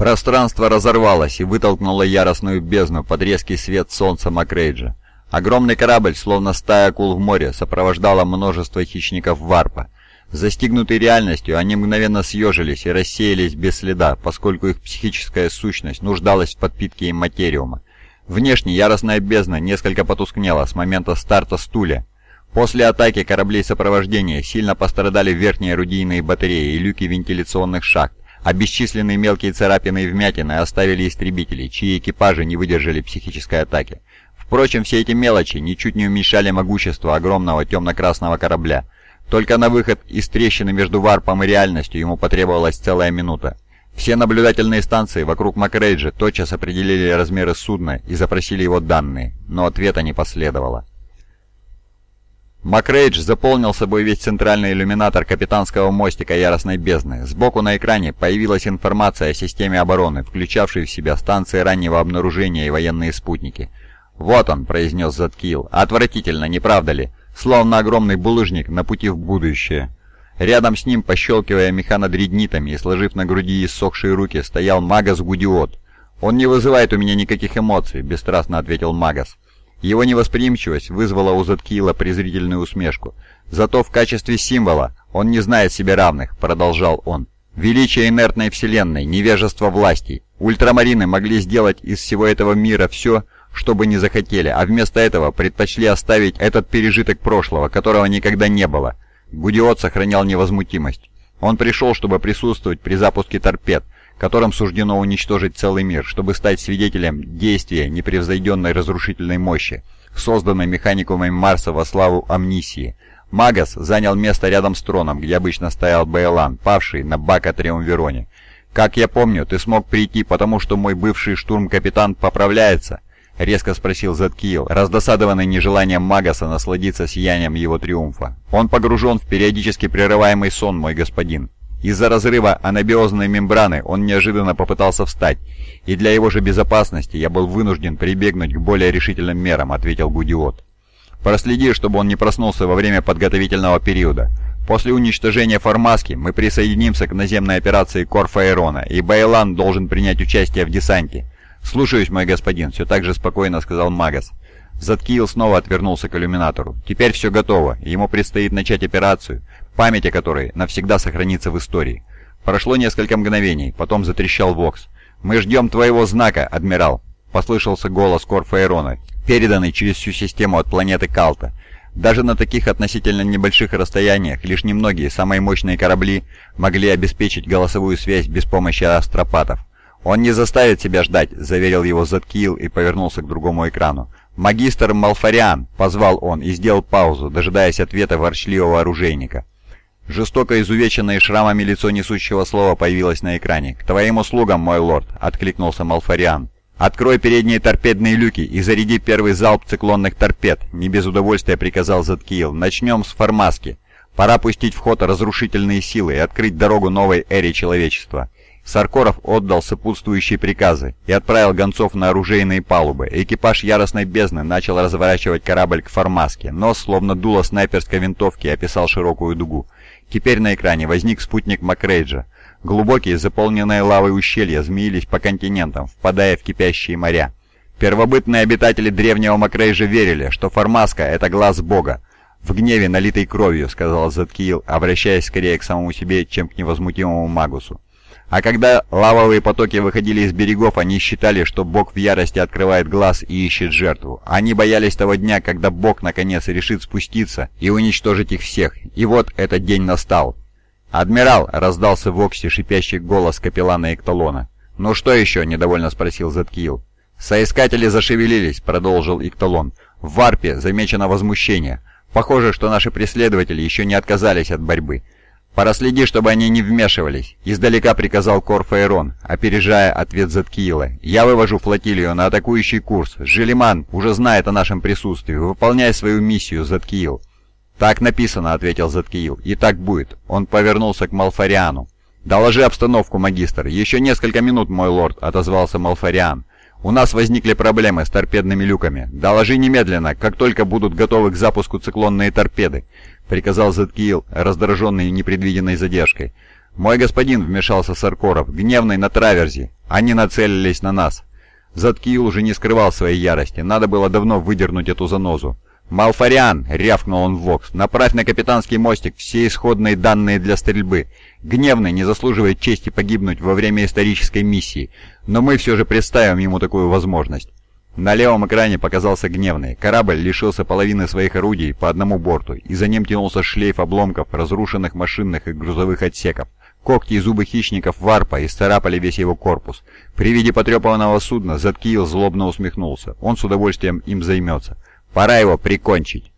Пространство разорвалось и вытолкнуло яростную бездну под резкий свет солнца Макрейджа. Огромный корабль, словно стая акул в море, сопровождало множество хищников варпа. Застигнутые реальностью, они мгновенно съежились и рассеялись без следа, поскольку их психическая сущность нуждалась в подпитке им материума. Внешне яростная бездна несколько потускнела с момента старта стуля. После атаки кораблей сопровождения сильно пострадали верхние орудийные батареи и люки вентиляционных шахт, а бесчисленные мелкие царапины и вмятины оставили истребители, чьи экипажи не выдержали психической атаки. Впрочем, все эти мелочи ничуть не уменьшали могущество огромного темно-красного корабля. Только на выход из трещины между варпом и реальностью ему потребовалась целая минута. Все наблюдательные станции вокруг Макрейджа тотчас определили размеры судна и запросили его данные, но ответа не последовало. Макрейдж заполнил собой весь центральный иллюминатор капитанского мостика Яростной Бездны. Сбоку на экране появилась информация о системе обороны, включавшей в себя станции раннего обнаружения и военные спутники. «Вот он», — произнес Заткил. «Отвратительно, не правда ли? Словно огромный булыжник на пути в будущее». Рядом с ним, пощелкивая механодреднитами и сложив на груди иссохшие руки, стоял Магас Гудиот. «Он не вызывает у меня никаких эмоций», — бесстрастно ответил Магас. Его невосприимчивость вызвала у Заткила презрительную усмешку. «Зато в качестве символа он не знает себе равных», — продолжал он. «Величие инертной вселенной, невежество властей. Ультрамарины могли сделать из всего этого мира все, что бы не захотели, а вместо этого предпочли оставить этот пережиток прошлого, которого никогда не было». Гудиот сохранял невозмутимость. Он пришел, чтобы присутствовать при запуске торпед, которым суждено уничтожить целый мир, чтобы стать свидетелем действия непревзойденной разрушительной мощи, созданной механикумами Марса во славу Амнисии. Магас занял место рядом с троном, где обычно стоял Бейлан, павший на Бака Триумвироне. «Как я помню, ты смог прийти, потому что мой бывший штурм-капитан поправляется?» — резко спросил Заткиил, раздосадованный нежеланием Магаса насладиться сиянием его триумфа. «Он погружен в периодически прерываемый сон, мой господин. Из-за разрыва анабиозной мембраны он неожиданно попытался встать, и для его же безопасности я был вынужден прибегнуть к более решительным мерам», — ответил Гудиот. «Проследи, чтобы он не проснулся во время подготовительного периода. После уничтожения Формаски мы присоединимся к наземной операции Корфаэрона, и Байлан должен принять участие в десанте». «Слушаюсь, мой господин», — все так же спокойно сказал Магас. Заткиил снова отвернулся к иллюминатору. «Теперь все готово, ему предстоит начать операцию, память о которой навсегда сохранится в истории». Прошло несколько мгновений, потом затрещал Вокс. «Мы ждем твоего знака, адмирал!» Послышался голос Корфаэрона, переданный через всю систему от планеты Калта. Даже на таких относительно небольших расстояниях лишь немногие самые мощные корабли могли обеспечить голосовую связь без помощи астропатов. «Он не заставит себя ждать», — заверил его Заткиил и повернулся к другому экрану. «Магистр Малфариан!» — позвал он и сделал паузу, дожидаясь ответа ворчливого оружейника. Жестоко изувеченное шрамами лицо несущего слова появилось на экране. «К твоим услугам, мой лорд!» — откликнулся Малфариан. «Открой передние торпедные люки и заряди первый залп циклонных торпед», — не без удовольствия приказал Заткиил. «Начнем с Формаски. Пора пустить в ход разрушительные силы и открыть дорогу новой эре человечества». Саркоров отдал сопутствующие приказы и отправил гонцов на оружейные палубы. Экипаж яростной бездны начал разворачивать корабль к Формаске, но, словно дуло снайперской винтовки, описал широкую дугу. Теперь на экране возник спутник Макрейджа. Глубокие, заполненные лавой ущелья змеились по континентам, впадая в кипящие моря. Первобытные обитатели древнего Макрейджа верили, что Формаска — это глаз бога. «В гневе, налитой кровью», — сказал Заткиил, обращаясь скорее к самому себе, чем к невозмутимому Магусу. А когда лавовые потоки выходили из берегов, они считали, что Бог в ярости открывает глаз и ищет жертву. Они боялись того дня, когда Бог наконец решит спуститься и уничтожить их всех. И вот этот день настал. «Адмирал!» — раздался в Оксе шипящий голос капеллана Экталона. «Ну что еще?» — недовольно спросил Заткиил. «Соискатели зашевелились», — продолжил Икталон. «В варпе замечено возмущение. Похоже, что наши преследователи еще не отказались от борьбы. «Проследи, чтобы они не вмешивались», — издалека приказал Корфаэрон, опережая ответ Заткиила. «Я вывожу флотилию на атакующий курс. Желиман уже знает о нашем присутствии. Выполняй свою миссию, Заткиил». «Так написано», — ответил Заткиил. «И так будет». Он повернулся к Малфариану. «Доложи обстановку, магистр. Еще несколько минут, мой лорд», — отозвался Малфариан. «У нас возникли проблемы с торпедными люками. Доложи немедленно, как только будут готовы к запуску циклонные торпеды приказал Заткиил, раздраженный непредвиденной задержкой. «Мой господин», — вмешался Саркоров, — «гневный на траверзе. Они нацелились на нас. Заткиил уже не скрывал своей ярости, надо было давно выдернуть эту занозу. «Малфариан!» — рявкнул он в Вокс. «Направь на капитанский мостик все исходные данные для стрельбы. Гневный не заслуживает чести погибнуть во время исторической миссии, но мы все же представим ему такую возможность». На левом экране показался гневный. Корабль лишился половины своих орудий по одному борту, и за ним тянулся шлейф обломков разрушенных машинных и грузовых отсеков. Когти и зубы хищников варпа исцарапали весь его корпус. При виде потрепанного судна Заткиил злобно усмехнулся. Он с удовольствием им займется. Пора его прикончить.